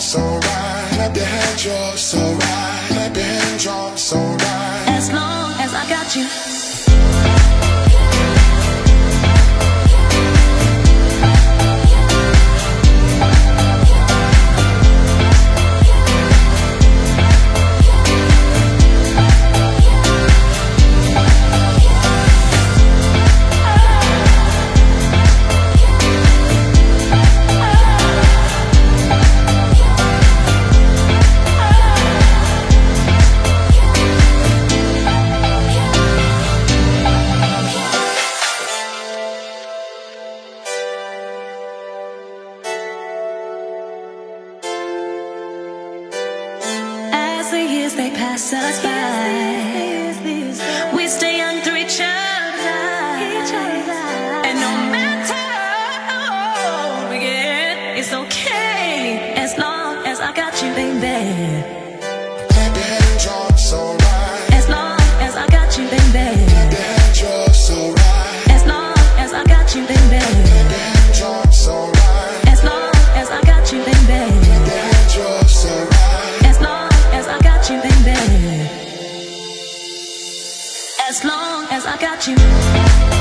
so right. Clap your hands, You're so right. Clap your hands, You're so right. As long as I got you. they pass us by. as long as I got you.